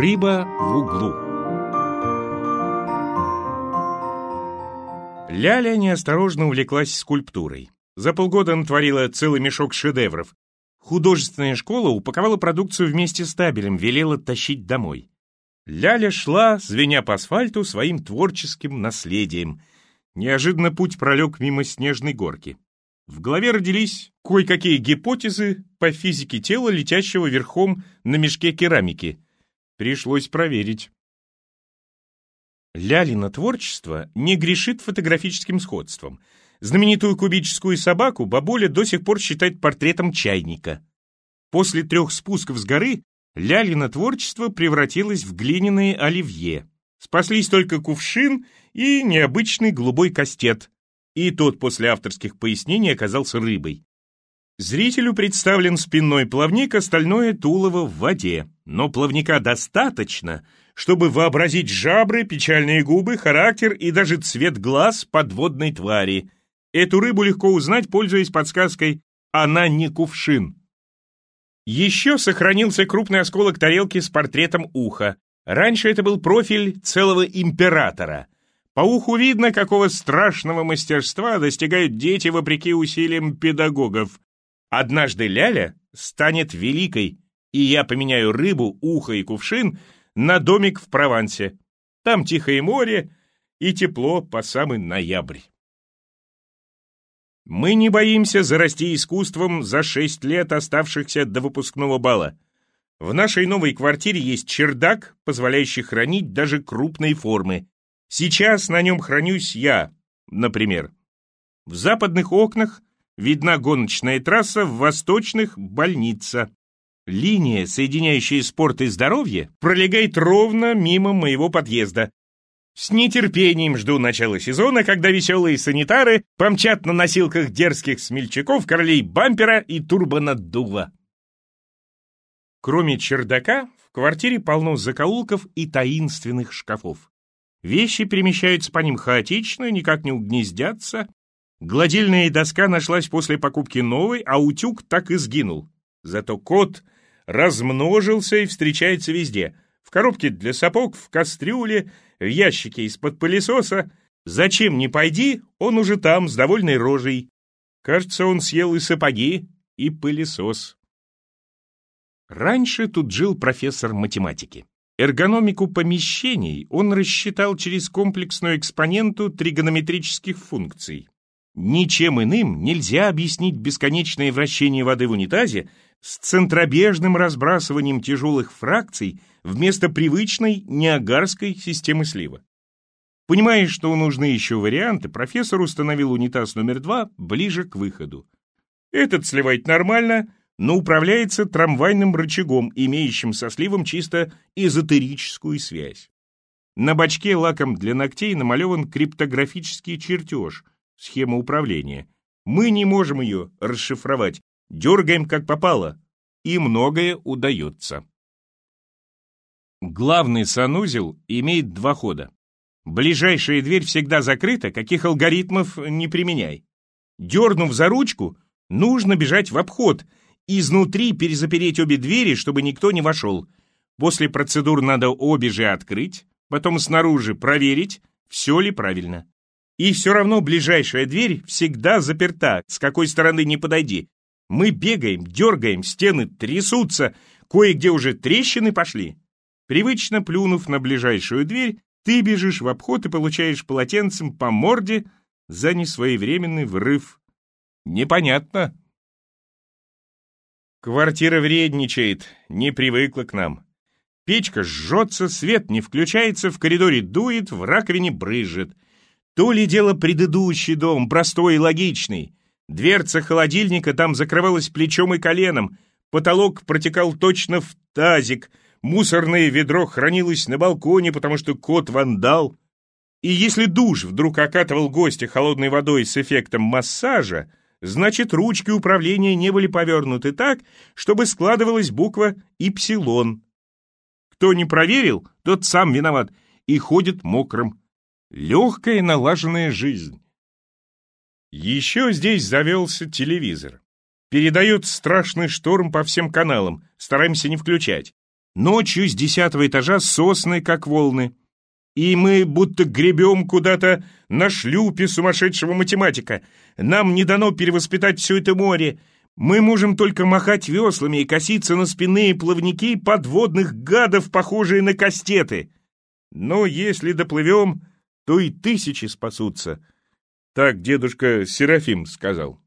Рыба в углу. Ляля неосторожно увлеклась скульптурой. За полгода натворила целый мешок шедевров. Художественная школа упаковала продукцию вместе с табелем, велела тащить домой. Ляля шла, звеня по асфальту, своим творческим наследием. Неожиданно путь пролег мимо снежной горки. В голове родились кое-какие гипотезы по физике тела, летящего верхом на мешке керамики. Пришлось проверить. Лялина творчество не грешит фотографическим сходством. Знаменитую кубическую собаку бабуля до сих пор считает портретом чайника. После трех спусков с горы Лялина творчество превратилось в глиняные оливье. Спаслись только кувшин и необычный голубой кастет, и тот после авторских пояснений оказался рыбой. Зрителю представлен спинной плавник, остальное тулово в воде. Но плавника достаточно, чтобы вообразить жабры, печальные губы, характер и даже цвет глаз подводной твари. Эту рыбу легко узнать, пользуясь подсказкой «она не кувшин». Еще сохранился крупный осколок тарелки с портретом уха. Раньше это был профиль целого императора — по уху видно, какого страшного мастерства достигают дети вопреки усилиям педагогов. Однажды Ляля станет великой, и я поменяю рыбу, ухо и кувшин на домик в Провансе. Там тихое море и тепло по самый ноябрь. Мы не боимся зарасти искусством за шесть лет, оставшихся до выпускного бала. В нашей новой квартире есть чердак, позволяющий хранить даже крупные формы. Сейчас на нем хранюсь я, например. В западных окнах видна гоночная трасса, в восточных — больница. Линия, соединяющая спорт и здоровье, пролегает ровно мимо моего подъезда. С нетерпением жду начала сезона, когда веселые санитары помчат на носилках дерзких смельчаков, королей бампера и турбонаддува. Кроме чердака, в квартире полно закоулков и таинственных шкафов. Вещи перемещаются по ним хаотично, никак не угнездятся. Гладильная доска нашлась после покупки новой, а утюг так и сгинул. Зато кот размножился и встречается везде. В коробке для сапог, в кастрюле, в ящике из-под пылесоса. Зачем не пойди, он уже там, с довольной рожей. Кажется, он съел и сапоги, и пылесос. Раньше тут жил профессор математики. Эргономику помещений он рассчитал через комплексную экспоненту тригонометрических функций. Ничем иным нельзя объяснить бесконечное вращение воды в унитазе с центробежным разбрасыванием тяжелых фракций вместо привычной неагарской системы слива. Понимая, что нужны еще варианты, профессор установил унитаз номер два ближе к выходу. Этот сливает нормально, но управляется трамвайным рычагом, имеющим со сливом чисто эзотерическую связь. На бачке лаком для ногтей намалеван криптографический чертеж, схема управления. Мы не можем ее расшифровать, дергаем как попало, и многое удается. Главный санузел имеет два хода. Ближайшая дверь всегда закрыта, каких алгоритмов не применяй. Дернув за ручку, нужно бежать в обход — изнутри перезапереть обе двери, чтобы никто не вошел. После процедур надо обе же открыть, потом снаружи проверить, все ли правильно. И все равно ближайшая дверь всегда заперта, с какой стороны не подойди. Мы бегаем, дергаем, стены трясутся, кое-где уже трещины пошли. Привычно плюнув на ближайшую дверь, ты бежишь в обход и получаешь полотенцем по морде за несвоевременный врыв. Непонятно, Квартира вредничает, не привыкла к нам. Печка жжется, свет не включается, в коридоре дует, в раковине брызжет. То ли дело предыдущий дом, простой и логичный. Дверца холодильника там закрывалась плечом и коленом, потолок протекал точно в тазик, мусорное ведро хранилось на балконе, потому что кот вандал. И если душ вдруг окатывал гостя холодной водой с эффектом массажа, значит, ручки управления не были повернуты так, чтобы складывалась буква «Ипсилон». Кто не проверил, тот сам виноват и ходит мокрым. Легкая налаженная жизнь. Еще здесь завелся телевизор. Передает страшный шторм по всем каналам, стараемся не включать. Ночью с десятого этажа сосны, как волны. И мы будто гребем куда-то на шлюпе сумасшедшего математика. Нам не дано перевоспитать все это море. Мы можем только махать веслами и коситься на спинные плавники подводных гадов, похожие на кастеты. Но если доплывем, то и тысячи спасутся. Так дедушка Серафим сказал.